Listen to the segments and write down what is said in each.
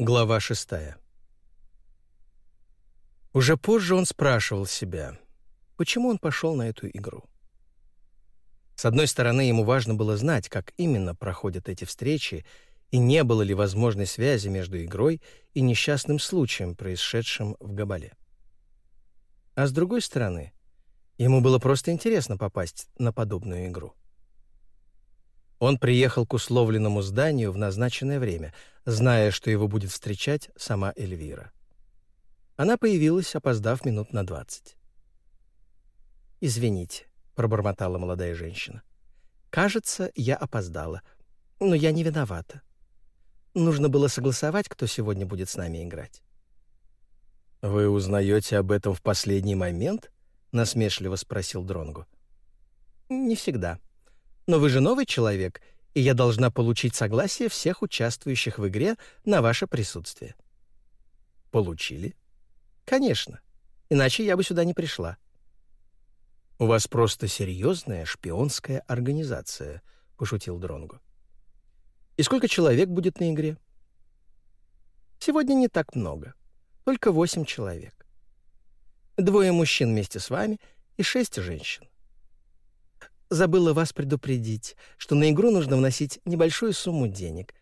Глава шестая. Уже позже он спрашивал себя, почему он пошел на эту игру. С одной стороны, ему важно было знать, как именно проходят эти встречи, и не было ли возможной связи между игрой и несчастным случаем, происшедшим в Габале. А с другой стороны, ему было просто интересно попасть на подобную игру. Он приехал к условленному зданию в назначенное время, зная, что его будет встречать сама Эльвира. Она появилась, опоздав минут на двадцать. «Извините», — пробормотала молодая женщина. «Кажется, я опоздала, но я не виновата. Нужно было согласовать, кто сегодня будет с нами играть». «Вы узнаете об этом в последний момент?» — насмешливо спросил Дронгу. «Не всегда», но вы же новый человек, и я должна получить согласие всех участвующих в игре на ваше присутствие». «Получили?» «Конечно. Иначе я бы сюда не пришла». «У вас просто серьезная шпионская организация», — пошутил Дронгу. «И сколько человек будет на игре?» «Сегодня не так много. Только восемь человек. Двое мужчин вместе с вами и шесть женщин. Забыла вас предупредить, что на игру нужно вносить небольшую сумму денег,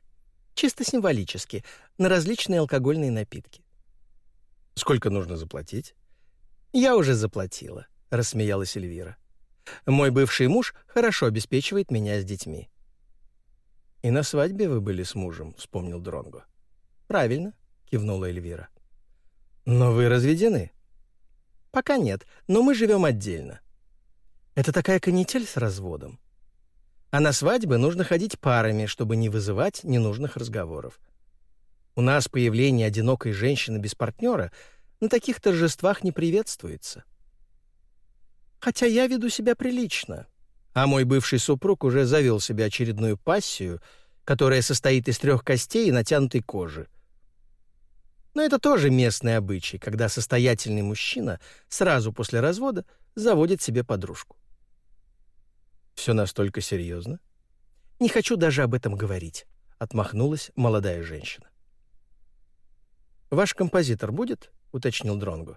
чисто символически, на различные алкогольные напитки. Сколько нужно заплатить? Я уже заплатила, рассмеялась Эльвира. Мой бывший муж хорошо обеспечивает меня с детьми. И на свадьбе вы были с мужем, вспомнил Дронго. Правильно, кивнула Эльвира. Но вы разведены? Пока нет, но мы живем отдельно. Это такая канитель с разводом. А на свадьбы нужно ходить парами, чтобы не вызывать ненужных разговоров. У нас появление одинокой женщины без партнера на таких торжествах не приветствуется. Хотя я веду себя прилично, а мой бывший супруг уже завел себе очередную пассию, которая состоит из трех костей и натянутой кожи. Но это тоже местный обычай, когда состоятельный мужчина сразу после развода заводит себе подружку. Все настолько серьезно? Не хочу даже об этом говорить, отмахнулась молодая женщина. Ваш композитор будет? уточнил Дронгу.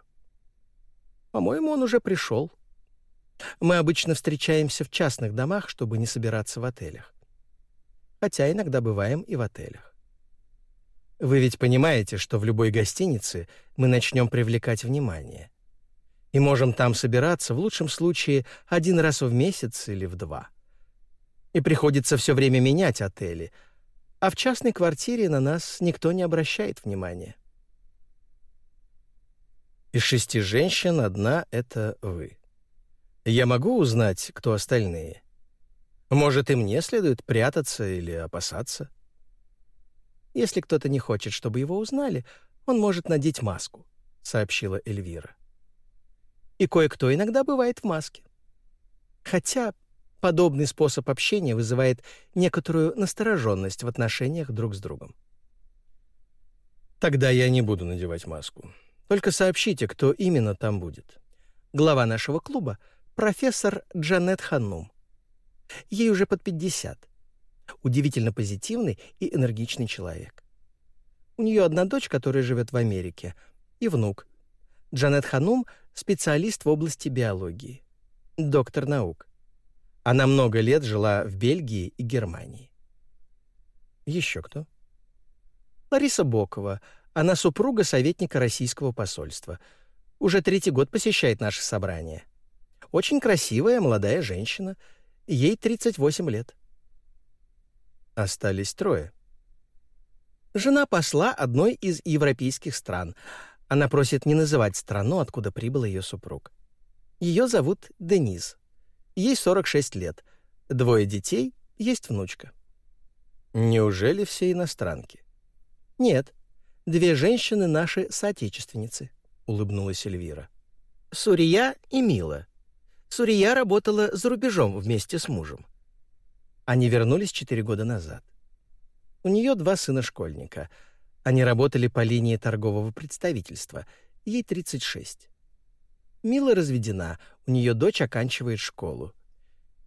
По-моему, он уже пришел. Мы обычно встречаемся в частных домах, чтобы не собираться в отелях. Хотя иногда бываем и в отелях. Вы ведь понимаете, что в любой гостинице мы начнем привлекать внимание и можем там собираться в лучшем случае один раз в месяц или в два. И приходится все время менять отели, а в частной квартире на нас никто не обращает внимания. Из шести женщин одна — это вы. Я могу узнать, кто остальные? Может, и мне следует прятаться или опасаться? Если кто-то не хочет, чтобы его узнали, он может надеть маску, — сообщила Эльвира и кое-кто иногда бывает в маске. Хотя подобный способ общения вызывает некоторую настороженность в отношениях друг с другом. Тогда я не буду надевать маску. Только сообщите, кто именно там будет. Глава нашего клуба — профессор Джанет Ханнум. Ей уже под 50. Удивительно позитивный и энергичный человек. У нее одна дочь, которая живет в Америке, и внук. Джанет Ханум специалист в области биологии, доктор наук. Она много лет жила в Бельгии и Германии. Еще кто? Лариса Бокова. Она супруга советника российского посольства. Уже третий год посещает наше собрание. Очень красивая молодая женщина. Ей 38 лет. Остались трое. Жена посла одной из европейских стран — она просит не называть страну, откуда прибыл ее супруг. Ее зовут Дениз. Ей 46 лет. Двое детей, есть внучка. Неужели все иностранки? Нет. Две женщины наши соотечественницы, улыбнулась Эльвира. Сурия и Мила. Сурия работала за рубежом вместе с мужем. Они вернулись четыре года назад. У нее два сына-школьника — они работали по линии торгового представительства. Ей 36. Мила разведена, у нее дочь оканчивает школу.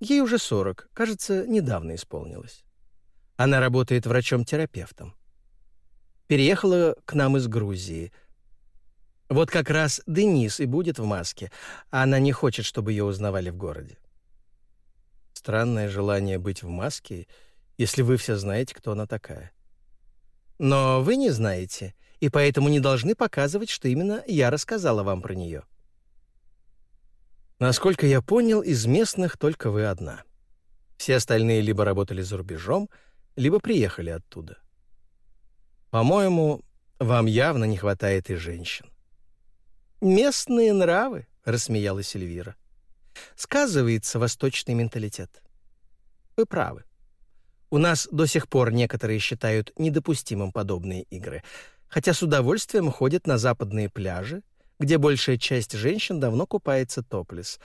Ей уже 40, кажется, недавно исполнилось. Она работает врачом-терапевтом. Переехала к нам из Грузии. Вот как раз Денис и будет в маске, а она не хочет, чтобы ее узнавали в городе. Странное желание быть в маске, если вы все знаете, кто она такая. Но вы не знаете, и поэтому не должны показывать, что именно я рассказала вам про нее. Насколько я понял, из местных только вы одна. Все остальные либо работали за рубежом, либо приехали оттуда. По-моему, вам явно не хватает и женщин. «Местные нравы», — рассмеялась Эльвира. «Сказывается восточный менталитет. Вы правы. У нас до сих пор некоторые считают недопустимым подобные игры, хотя с удовольствием ходят на западные пляжи где большая часть женщин давно купается топлес.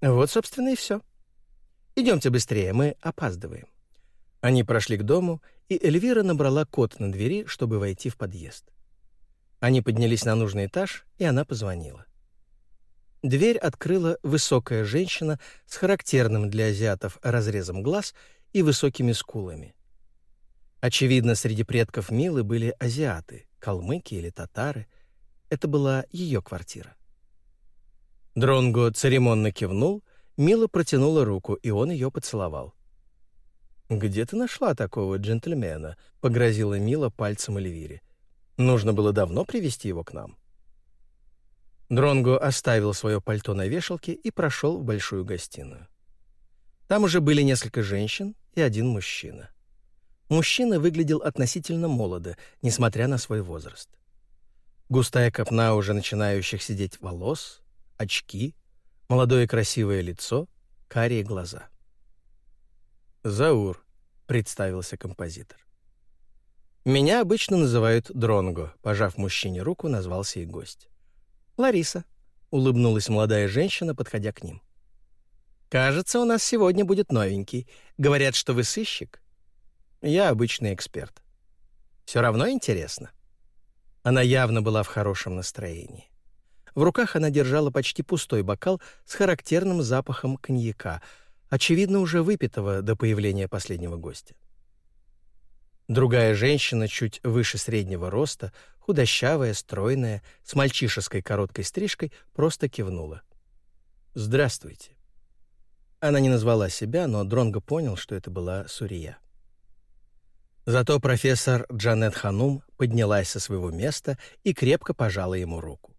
Вот, собственно, и все. Идемте быстрее, мы опаздываем. Они прошли к дому, и Эльвира набрала код на двери, чтобы войти в подъезд. Они поднялись на нужный этаж, и она позвонила. Дверь открыла высокая женщина с характерным для азиатов разрезом глаз и высокими скулами. Очевидно, среди предков Милы были азиаты, калмыки или татары — это была ее квартира. Дронго церемонно кивнул, Мила протянула руку, и он ее поцеловал. «Где ты нашла такого джентльмена?» — погрозила Мила пальцем Эльвире. «Нужно было давно привести его к нам». Дронго оставил свое пальто на вешалке и прошел в большую гостиную. Там уже были несколько женщин и один мужчина. Мужчина выглядел относительно молодо, несмотря на свой возраст. Густая копна уже начинающих сидеть волос, очки, молодое красивое лицо, карие глаза. «Заур», — представился композитор. «Меня обычно называют Дронго», — пожав мужчине руку, назвался и гость. «Лариса», — улыбнулась молодая женщина, подходя к ним. «Кажется, у нас сегодня будет новенький. Говорят, что вы сыщик?» «Я обычный эксперт». «Все равно интересно». Она явно была в хорошем настроении. В руках она держала почти пустой бокал с характерным запахом коньяка, очевидно, уже выпитого до появления последнего гостя. Другая женщина, чуть выше среднего роста, худощавая, стройная, с мальчишеской короткой стрижкой, просто кивнула. «Здравствуйте». Она не назвала себя, но Дронго понял, что это была Сурия. Зато профессор Джанет Ханум поднялась со своего места и крепко пожала ему руку.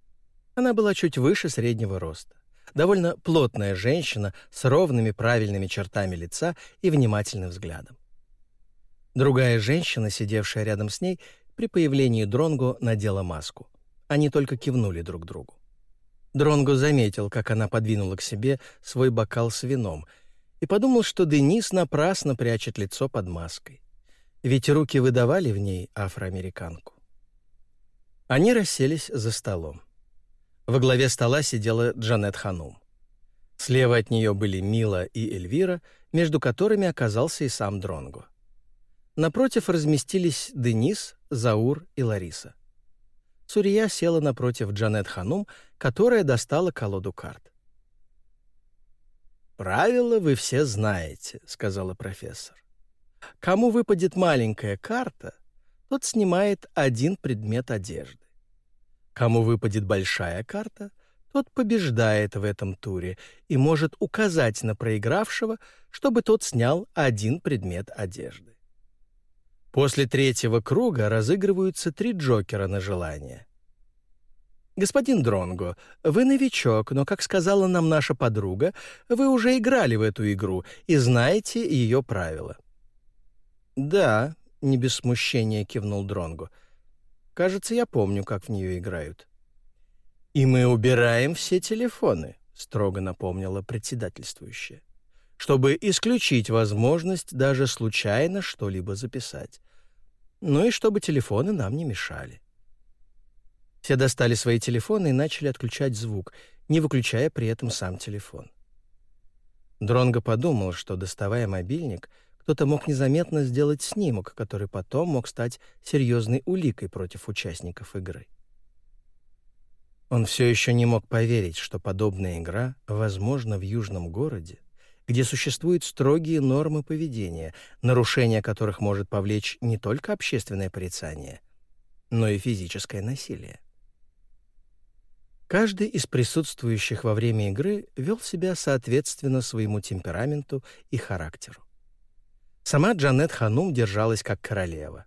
Она была чуть выше среднего роста. Довольно плотная женщина с ровными правильными чертами лица и внимательным взглядом. Другая женщина, сидевшая рядом с ней, при появлении Дронго надела маску. Они только кивнули друг другу. Дронго заметил, как она подвинула к себе свой бокал с вином, и подумал, что Денис напрасно прячет лицо под маской ведь руки выдавали в ней афроамериканку. Они расселись за столом. Во главе стола сидела Джанет Ханум. Слева от нее были Мила и Эльвира, между которыми оказался и сам Дронго. Напротив разместились Денис, Заур и Лариса. Сурия села напротив Джанет Ханум, которая достала колоду карт. «Правила вы все знаете», — сказала профессор. Кому выпадет маленькая карта, тот снимает один предмет одежды. Кому выпадет большая карта, тот побеждает в этом туре и может указать на проигравшего, чтобы тот снял один предмет одежды. После третьего круга разыгрываются три джокера на желание. «Господин Дронго, вы новичок, но, как сказала нам наша подруга, вы уже играли в эту игру и знаете ее правила. «Да», — не без смущения кивнул Дронгу. «Кажется, я помню, как в нее играют». «И мы убираем все телефоны», — строго напомнила председательствующая, «чтобы исключить возможность даже случайно что-либо записать. Ну и чтобы телефоны нам не мешали». Все достали свои телефоны и начали отключать звук, не выключая при этом сам телефон. Дронго подумал, что, доставая мобильник, кто-то мог незаметно сделать снимок, который потом мог стать серьезной уликой против участников игры. Он все еще не мог поверить, что подобная игра возможна в южном городе, где существуют строгие нормы поведения, нарушение которых может повлечь не только общественное порицание, но и физическое насилие. Каждый из присутствующих во время игры вел себя соответственно своему темпераменту и характеру. Сама Джанет Ханум держалась как королева.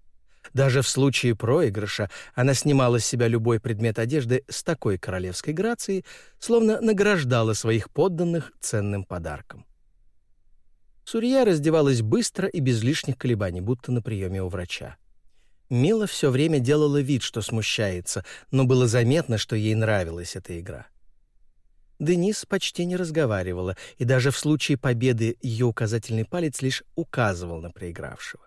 Даже в случае проигрыша она снимала с себя любой предмет одежды с такой королевской грацией, словно награждала своих подданных ценным подарком. Сурья раздевалась быстро и без лишних колебаний, будто на приеме у врача. Мила все время делала вид, что смущается, но было заметно, что ей нравилась эта игра. Денис почти не разговаривала, и даже в случае победы ее указательный палец лишь указывал на проигравшего.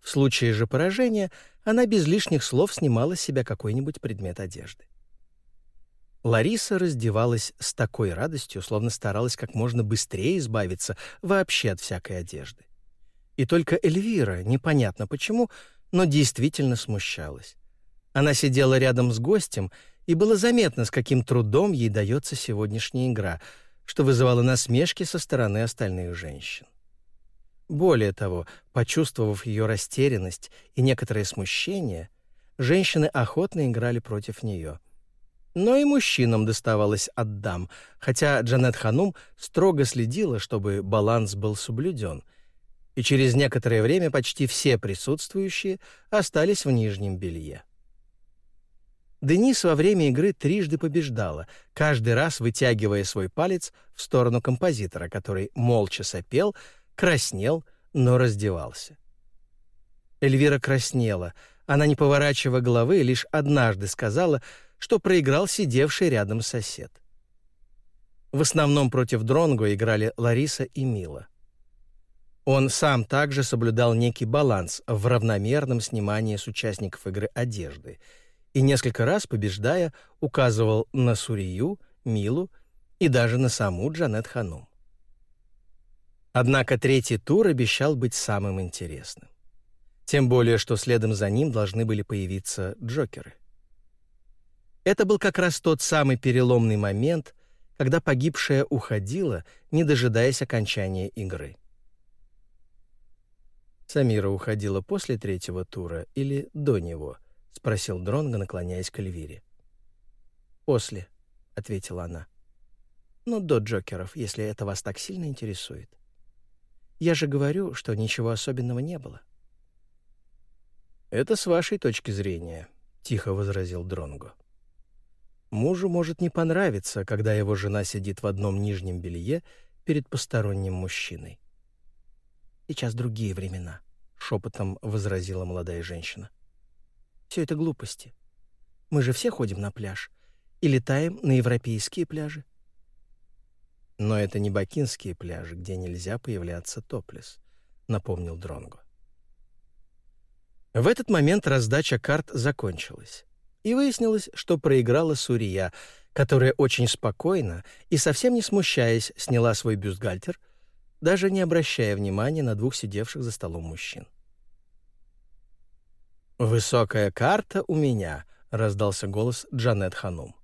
В случае же поражения она без лишних слов снимала с себя какой-нибудь предмет одежды. Лариса раздевалась с такой радостью, словно старалась как можно быстрее избавиться вообще от всякой одежды. И только Эльвира, непонятно почему, но действительно смущалась. Она сидела рядом с гостем, и было заметно, с каким трудом ей дается сегодняшняя игра, что вызывало насмешки со стороны остальных женщин. Более того, почувствовав ее растерянность и некоторое смущение, женщины охотно играли против нее. Но и мужчинам доставалось от дам, хотя Джанет Ханум строго следила, чтобы баланс был соблюден, и через некоторое время почти все присутствующие остались в нижнем белье. Денис во время игры трижды побеждала, каждый раз вытягивая свой палец в сторону композитора, который молча сопел, краснел, но раздевался. Эльвира краснела. Она, не поворачивая головы, лишь однажды сказала, что проиграл сидевший рядом сосед. В основном против Дронго играли Лариса и Мила. Он сам также соблюдал некий баланс в равномерном снимании с участников игры одежды и несколько раз, побеждая, указывал на Сурию, Милу и даже на саму Джанет Ханум. Однако третий тур обещал быть самым интересным. Тем более, что следом за ним должны были появиться Джокеры. Это был как раз тот самый переломный момент, когда погибшая уходила, не дожидаясь окончания игры. Самира уходила после третьего тура или до него, спросил Дронго, наклоняясь к Эльвире. После, ответила она. Но до Джокеров, если это вас так сильно интересует. Я же говорю, что ничего особенного не было. Это с вашей точки зрения, тихо возразил Дронго. Мужу может не понравиться, когда его жена сидит в одном нижнем белье перед посторонним мужчиной. Сейчас другие времена, шепотом возразила молодая женщина. Все это глупости. Мы же все ходим на пляж и летаем на европейские пляжи. Но это не бакинские пляжи, где нельзя появляться топлес, напомнил Дронго. В этот момент раздача карт закончилась, и выяснилось, что проиграла Сурия, которая очень спокойно и совсем не смущаясь сняла свой бюстгальтер, даже не обращая внимания на двух сидевших за столом мужчин. «Высокая карта у меня», — раздался голос Джанет Ханум.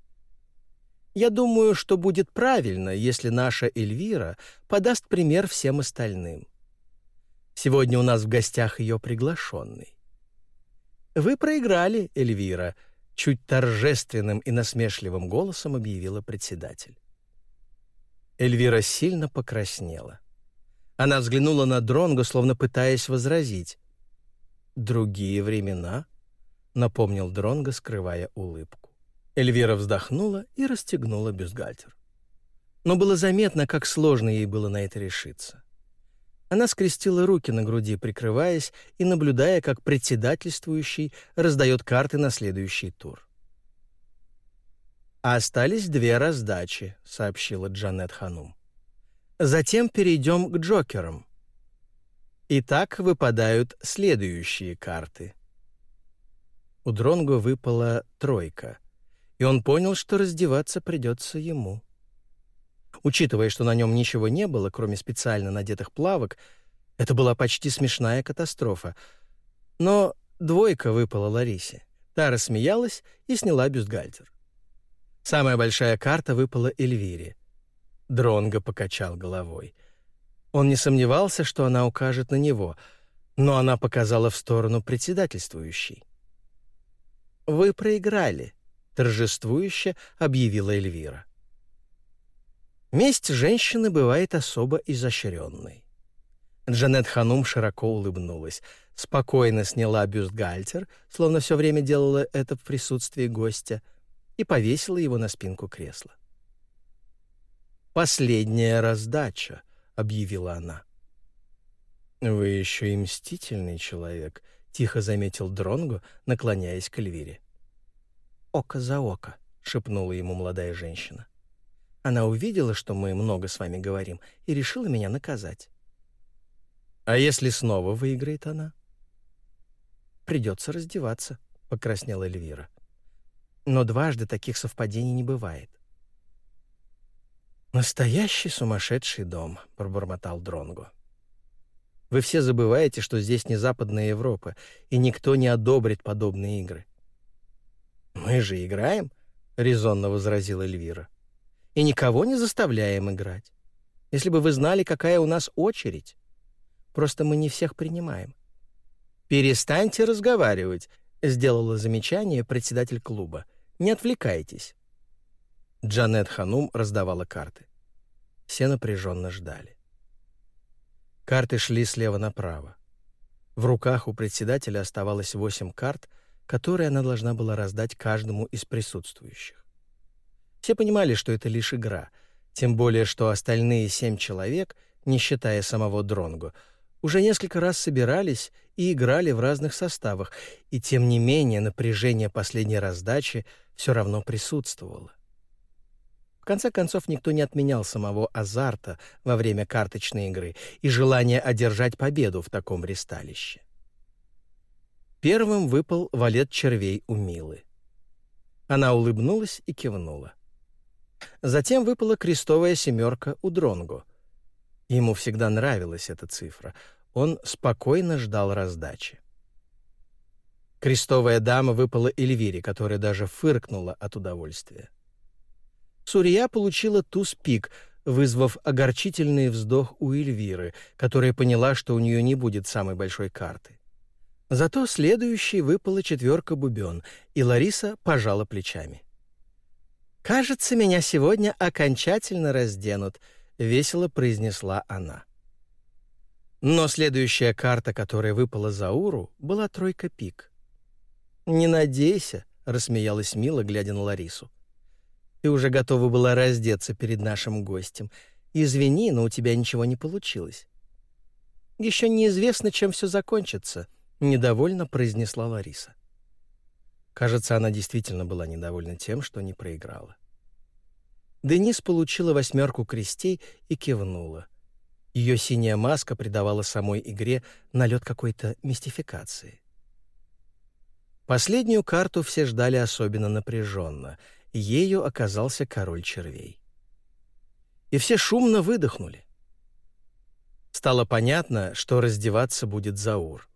Я думаю, что будет правильно, если наша Эльвира подаст пример всем остальным. Сегодня у нас в гостях ее приглашенный. Вы проиграли, Эльвира, чуть торжественным и насмешливым голосом объявила председатель. Эльвира сильно покраснела. Она взглянула на Дронго, словно пытаясь возразить. «Другие времена», — напомнил Дронго, скрывая улыбку. Эльвира вздохнула и расстегнула бюстгальтер. Но было заметно, как сложно ей было на это решиться. Она скрестила руки на груди, прикрываясь и наблюдая, как председательствующий раздает карты на следующий тур. «А остались две раздачи», — сообщила Джанет Ханум. «Затем перейдем к Джокерам. Итак, выпадают следующие карты». У Дронго выпала тройка — и он понял, что раздеваться придется ему. Учитывая, что на нем ничего не было, кроме специально надетых плавок, это была почти смешная катастрофа. Но двойка выпала Ларисе. Та рассмеялась и сняла бюстгальтер. Самая большая карта выпала Эльвире. Дронго покачал головой. Он не сомневался, что она укажет на него, но она показала в сторону председательствующей. «Вы проиграли», — торжествующе объявила Эльвира. Месть женщины бывает особо изощренной. Джанет Ханум широко улыбнулась, спокойно сняла бюстгальтер, словно все время делала это в присутствии гостя, и повесила его на спинку кресла. «Последняя раздача», — объявила она. «Вы еще и мстительный человек», — тихо заметил Дронгу, наклоняясь к Эльвире. «Око за око», — шепнула ему молодая женщина. Она увидела, что мы много с вами говорим, и решила меня наказать. «А если снова выиграет она?» «Придется раздеваться», — покраснела Эльвира. «Но дважды таких совпадений не бывает. «Настоящий сумасшедший дом», — пробормотал Дронгу. «Вы все забываете, что здесь не Западная Европа, и никто не одобрит подобные игры». «Мы же играем», — резонно возразила Эльвира. «И никого не заставляем играть. Если бы вы знали, какая у нас очередь. Просто мы не всех принимаем». «Перестаньте разговаривать», — сделала замечание председатель клуба. «Не отвлекайтесь». Джанет Ханум раздавала карты. Все напряженно ждали. Карты шли слева направо. В руках у председателя оставалось восемь карт, которые она должна была раздать каждому из присутствующих. Все понимали, что это лишь игра, тем более что остальные семь человек, не считая самого Дронгу, уже несколько раз собирались и играли в разных составах, и тем не менее напряжение последней раздачи все равно присутствовало. В конце концов, никто не отменял самого азарта во время карточной игры и желания одержать победу в таком ристалище. Первым выпал валет червей у Милы. Она улыбнулась и кивнула. Затем выпала крестовая семерка у Дронгу. Ему всегда нравилась эта цифра. Он спокойно ждал раздачи. Крестовая дама выпала Эльвире, которая даже фыркнула от удовольствия. Сурия получила туз-пик, вызвав огорчительный вздох у Эльвиры, которая поняла, что у нее не будет самой большой карты. Зато следующей выпала четверка бубен, и Лариса пожала плечами. «Кажется, меня сегодня окончательно разденут», — весело произнесла она. Но следующая карта, которая выпала за Уру, была тройка пик. «Не надейся», — рассмеялась Мила, глядя на Ларису. Ты уже готова была раздеться перед нашим гостем. Извини, но у тебя ничего не получилось. Еще неизвестно, чем все закончится, недовольно произнесла Лариса. Кажется, она действительно была недовольна тем, что не проиграла. Денис получила восьмерку крестей и кивнула. Ее синяя маска придавала самой игре налет какой-то мистификации. Последнюю карту все ждали особенно напряженно — ею оказался король червей. И все шумно выдохнули. Стало понятно, что раздеваться будет Заур.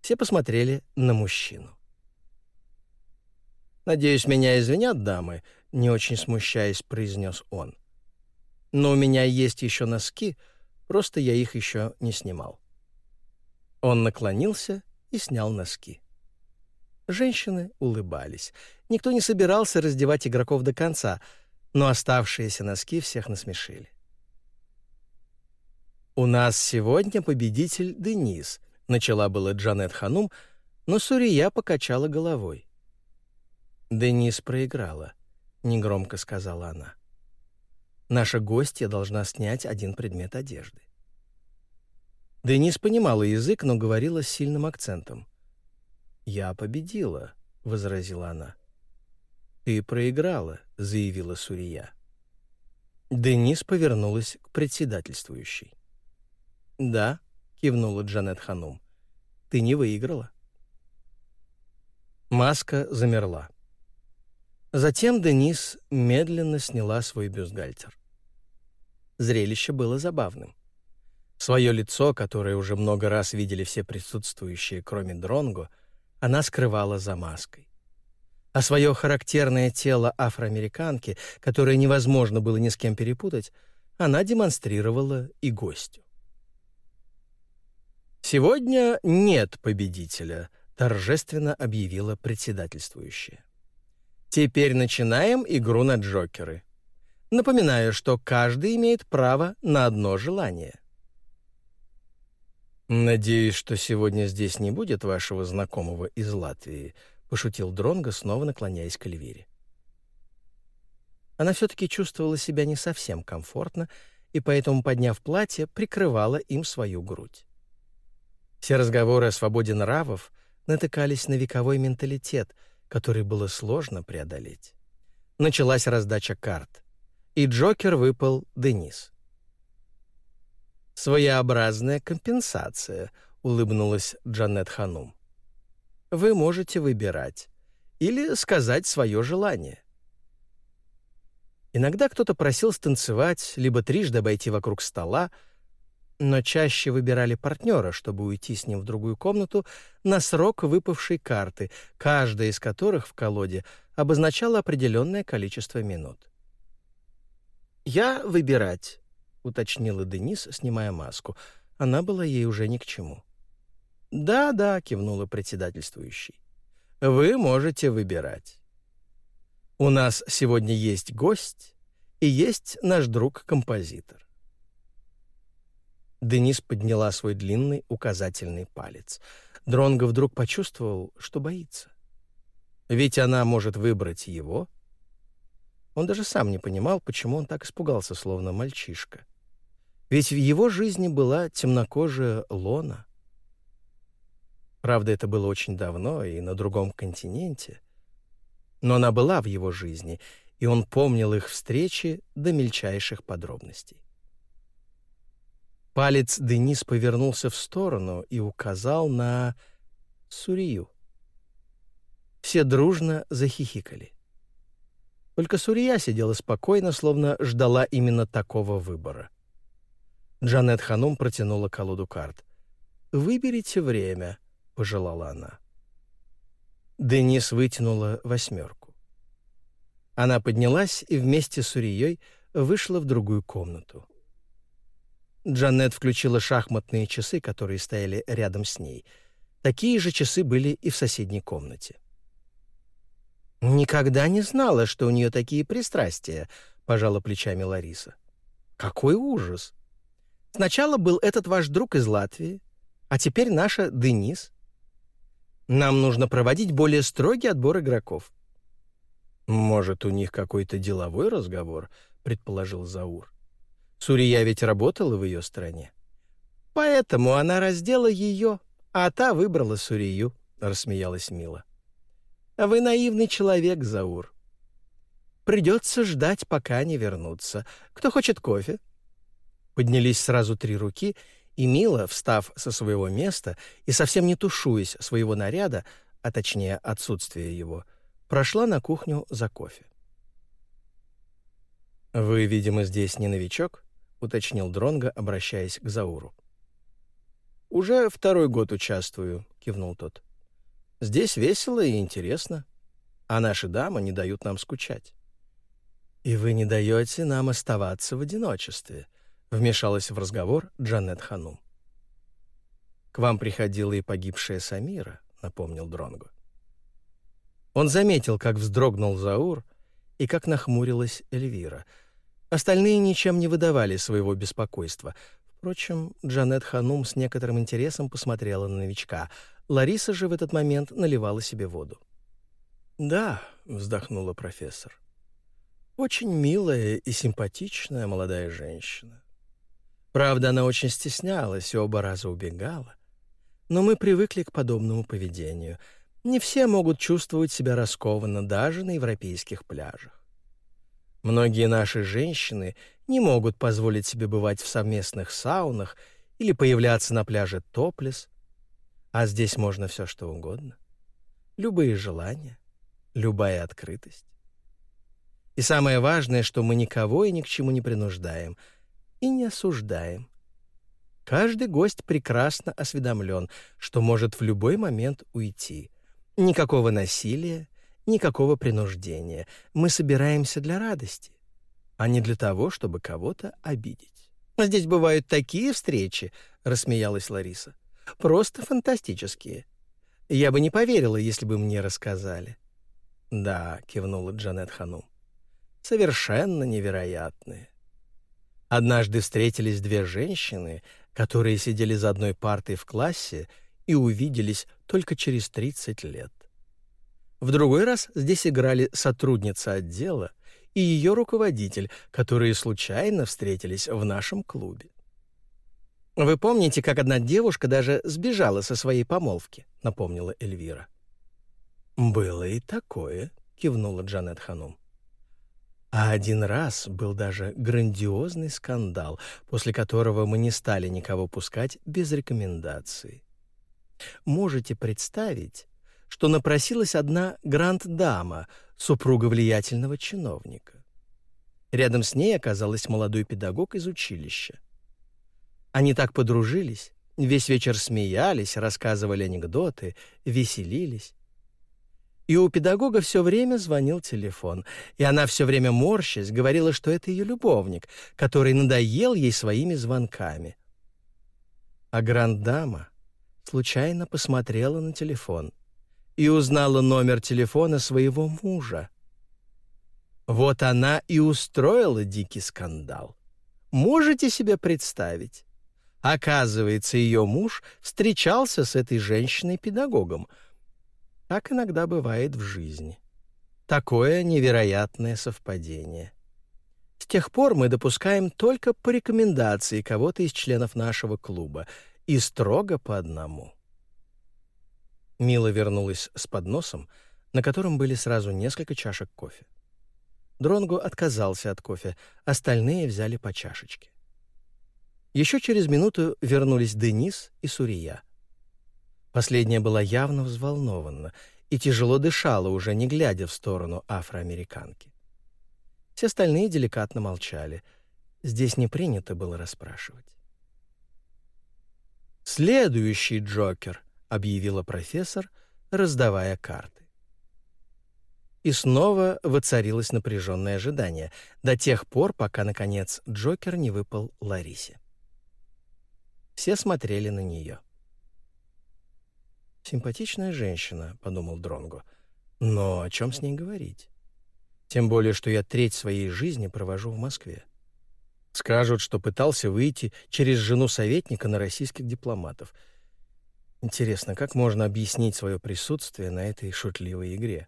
Все посмотрели на мужчину. «Надеюсь, меня извинят дамы», — не очень смущаясь, произнес он. «Но у меня есть еще носки, просто я их еще не снимал». Он наклонился и снял носки. Женщины улыбались. Никто не собирался раздевать игроков до конца, но оставшиеся носки всех насмешили. «У нас сегодня победитель Денис», — начала была Джанет Ханум, но Сурия покачала головой. «Денис проиграла», — негромко сказала она. «Наша гостья должна снять один предмет одежды». Денис понимала язык, но говорила с сильным акцентом. «Я победила», — возразила она. «Ты проиграла», — заявила Сурия. Денис повернулась к председательствующей. «Да», — кивнула Джанет Ханум, — «ты не выиграла». Маска замерла. Затем Денис медленно сняла свой бюстгальтер. Зрелище было забавным. Свое лицо, которое уже много раз видели все присутствующие, кроме Дронго, — она скрывала за маской. А свое характерное тело афроамериканки, которое невозможно было ни с кем перепутать, она демонстрировала и гостю. «Сегодня нет победителя», —— торжественно объявила председательствующая. «Теперь начинаем игру на Джокеры. Напоминаю, что каждый имеет право на одно желание». «Надеюсь, что сегодня здесь не будет вашего знакомого из Латвии», — пошутил Дронго, снова наклоняясь к Эльвире. Она все-таки чувствовала себя не совсем комфортно и поэтому, подняв платье, прикрывала им свою грудь. Все разговоры о свободе нравов натыкались на вековой менталитет, который было сложно преодолеть. Началась раздача карт, и Джокер выпал Денис. «Своеобразная компенсация», — улыбнулась Джанет Ханум. «Вы можете выбирать или сказать свое желание. Иногда кто-то просил станцевать, либо трижды обойти вокруг стола, но чаще выбирали партнера, чтобы уйти с ним в другую комнату на срок выпавшей карты, каждая из которых в колоде обозначала определенное количество минут. «Я выбирать», — уточнила Денис, снимая маску. Она была ей уже ни к чему. «Да-да», — кивнула председательствующий. «Вы можете выбирать». У нас сегодня есть гость и есть наш друг-композитор. Денис подняла свой длинный указательный палец. Дронго вдруг почувствовал, что боится. Ведь она может выбрать его. Он даже сам не понимал, почему он так испугался, словно мальчишка. Ведь в его жизни была темнокожая Лона. Правда, это было очень давно и на другом континенте — но она была в его жизни, и он помнил их встречи до мельчайших подробностей. Палец Денис повернулся в сторону и указал на Сурию. Все дружно захихикали. Только Сурия сидела спокойно, словно ждала именно такого выбора. Джанет Ханум протянула колоду карт. «Выберите время», — пожелала она. Денис вытянула восьмерку. Она поднялась и вместе с Урией вышла в другую комнату. Джанет включила шахматные часы, которые стояли рядом с ней. Такие же часы были и в соседней комнате. «Никогда не знала, что у нее такие пристрастия», — пожала плечами Лариса. «Какой ужас! Сначала был этот ваш друг из Латвии, а теперь наша Денис. Нам нужно проводить более строгий отбор игроков». «Может, у них какой-то деловой разговор?» — предположил Заур. «Сурия ведь работала в ее стране». «Поэтому она раздела ее, а та выбрала Сурию», — рассмеялась Мила. «Вы наивный человек, Заур. Придется ждать, пока они вернутся. Кто хочет кофе?» Поднялись сразу три руки — и Мила, встав со своего места и совсем не тушуясь своего наряда, а точнее отсутствия его, прошла на кухню за кофе. «Вы, видимо, здесь не новичок?» — уточнил Дронго, обращаясь к Зауру. «Уже второй год участвую», — кивнул тот. «Здесь весело и интересно, а наши дамы не дают нам скучать». «И вы не даете нам оставаться в одиночестве», Вмешалась в разговор Джанет Ханум. «К вам приходила и погибшая Самира», — напомнил Дронгу. Он заметил, как вздрогнул Заур и как нахмурилась Эльвира. Остальные ничем не выдавали своего беспокойства. Впрочем, Джанет Ханум с некоторым интересом посмотрела на новичка. Лариса же в этот момент наливала себе воду. «Да», — вздохнула профессор, — «очень милая и симпатичная молодая женщина. Правда, она очень стеснялась и оба раза убегала. Но мы привыкли к подобному поведению. Не все могут чувствовать себя раскованно даже на европейских пляжах. Многие наши женщины не могут позволить себе бывать в совместных саунах или появляться на пляже топлес, а здесь можно все что угодно. Любые желания, любая открытость. И самое важное, что мы никого и ни к чему не принуждаем — и не осуждаем. Каждый гость прекрасно осведомлен, что может в любой момент уйти. Никакого насилия, никакого принуждения. Мы собираемся для радости, а не для того, чтобы кого-то обидеть. «А «Здесь бывают такие встречи», — рассмеялась Лариса. «Просто фантастические. Я бы не поверила, если бы мне рассказали». «Да», — кивнула Джанет Ханум. «Совершенно невероятные. Однажды встретились две женщины, которые сидели за одной партой в классе и увиделись только через 30 лет. В другой раз здесь играли сотрудница отдела и ее руководитель, которые случайно встретились в нашем клубе. «Вы помните, как одна девушка даже сбежала со своей помолвки?» — напомнила Эльвира. «Было и такое», — кивнула Джанет Ханум. А один раз был даже грандиозный скандал, после которого мы не стали никого пускать без рекомендации. Можете представить, что напросилась одна гранд-дама, супруга влиятельного чиновника. Рядом с ней оказалась молодой педагог из училища. Они так подружились, весь вечер смеялись, рассказывали анекдоты, веселились. И у педагога все время звонил телефон, и она все время морщась говорила, что это ее любовник, который надоел ей своими звонками. А гранд-дама случайно посмотрела на телефон — и узнала номер телефона своего мужа. Вот она и устроила дикий скандал. Можете себе представить? Оказывается, ее муж встречался с этой женщиной-педагогом. Так иногда бывает в жизни. Такое невероятное совпадение. С тех пор мы допускаем только по рекомендации кого-то из членов нашего клуба и строго по одному. Мила вернулась с подносом, на котором были сразу несколько чашек кофе. Дронго отказался от кофе, остальные взяли по чашечке. Еще через минуту вернулись Денис и Сурия. Последняя была явно взволнована и тяжело дышала, уже не глядя в сторону афроамериканки. Все остальные деликатно молчали. Здесь не принято было расспрашивать. «Следующий Джокер», объявила профессор, раздавая карты. И снова воцарилось напряженное ожидание, до тех пор, пока, наконец, Джокер не выпал Ларисе. Все смотрели на нее. «Симпатичная женщина», — подумал Дронго. «Но о чем с ней говорить? Тем более, что я треть своей жизни провожу в Москве. Скажут, что пытался выйти через жену советника на российских дипломатов — Интересно, как можно объяснить свое присутствие на этой шутливой игре?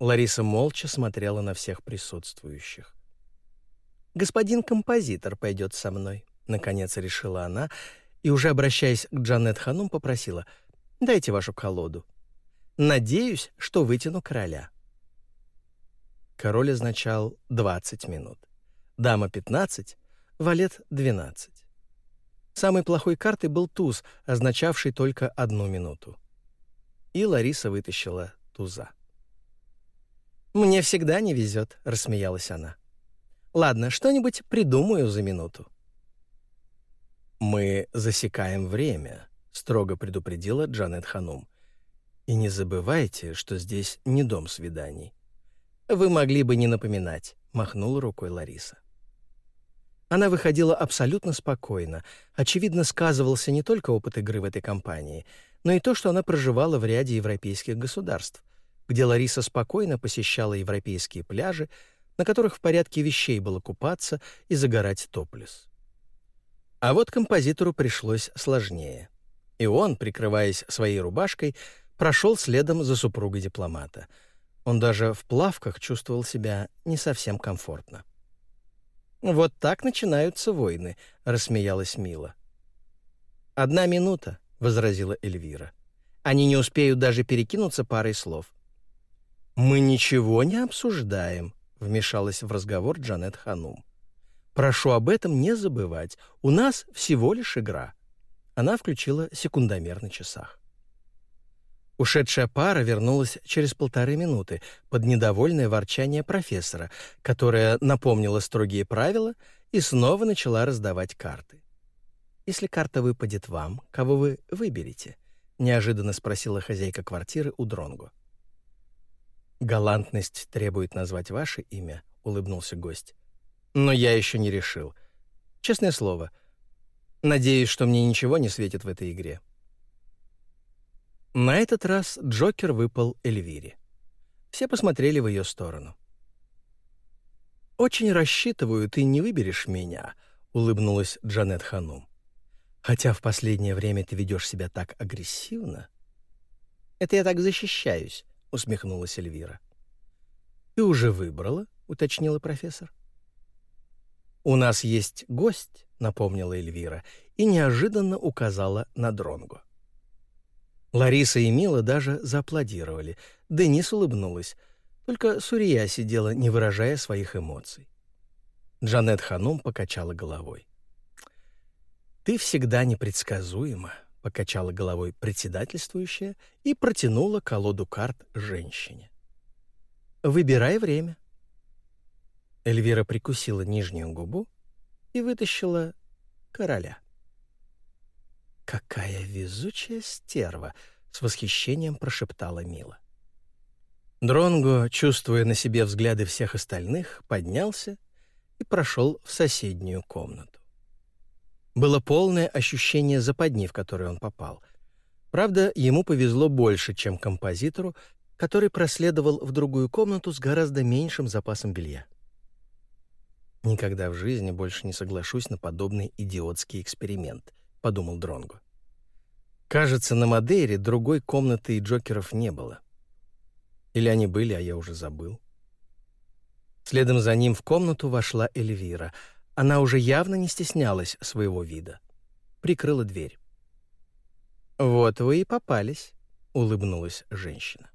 Лариса молча смотрела на всех присутствующих. «Господин композитор пойдет со мной», — наконец решила она, и, уже обращаясь к Джанет Ханум, попросила, «Дайте вашу колоду. Надеюсь, что вытяну короля». Король означал 20 минут, дама — 15, валет — 12. Самой плохой картой был туз, означавший только одну минуту. И Лариса вытащила туза. «Мне всегда не везет», — рассмеялась она. «Ладно, что-нибудь придумаю за минуту». «Мы засекаем время», — строго предупредила Джанет Ханум. «И не забывайте, что здесь не дом свиданий». «Вы могли бы не напоминать», — махнула рукой Лариса. Она выходила абсолютно спокойно. Очевидно, сказывался не только опыт игры в этой компании, но и то, что она проживала в ряде европейских государств, где Лариса спокойно посещала европейские пляжи, на которых в порядке вещей было купаться и загорать топлес. А вот композитору пришлось сложнее. И он, прикрываясь своей рубашкой, прошел следом за супругой дипломата. Он даже в плавках чувствовал себя не совсем комфортно. «Вот так начинаются войны», — рассмеялась Мила. «Одна минута», — возразила Эльвира. «Они не успеют даже перекинуться парой слов». «Мы ничего не обсуждаем», — вмешалась в разговор Джанет Ханум. «Прошу об этом не забывать. У нас всего лишь игра». Она включила секундомер на часах. Ушедшая пара вернулась через полторы минуты под недовольное ворчание профессора, которая напомнила строгие правила и снова начала раздавать карты. «Если карта выпадет вам, кого вы выберете?» — неожиданно спросила хозяйка квартиры у Дронго. «Галантность требует назвать ваше имя», — улыбнулся гость. «Но я еще не решил. Честное слово, надеюсь, что мне ничего не светит в этой игре». На этот раз Джокер выпал Эльвире. Все посмотрели в ее сторону. «Очень рассчитываю, ты не выберешь меня», — улыбнулась Джанет Ханум. «Хотя в последнее время ты ведешь себя так агрессивно». «Это я так защищаюсь», — усмехнулась Эльвира. «Ты уже выбрала?» — уточнила профессор. «У нас есть гость», — напомнила Эльвира, и неожиданно указала на Дронгу. Лариса и Мила даже зааплодировали. Денис улыбнулась. Только Сурия сидела, не выражая своих эмоций. Джанет Ханум покачала головой. «Ты всегда непредсказуема», — покачала головой председательствующая и протянула колоду карт женщине. «Выбирай время». Эльвира прикусила нижнюю губу и вытащила короля. «Какая везучая стерва!» — с восхищением прошептала Мила. Дронго, чувствуя на себе взгляды всех остальных, поднялся и прошел в соседнюю комнату. Было полное ощущение западни, в которое он попал. Правда, ему повезло больше, чем композитору, который проследовал в другую комнату с гораздо меньшим запасом белья. «Никогда в жизни больше не соглашусь на подобный идиотский эксперимент», — подумал Дронго. Кажется, на Мадейре другой комнаты и Джокеров не было. Или они были, а я уже забыл. Следом за ним в комнату вошла Эльвира. Она уже явно не стеснялась своего вида. Прикрыла дверь. «Вот вы и попались», — улыбнулась женщина.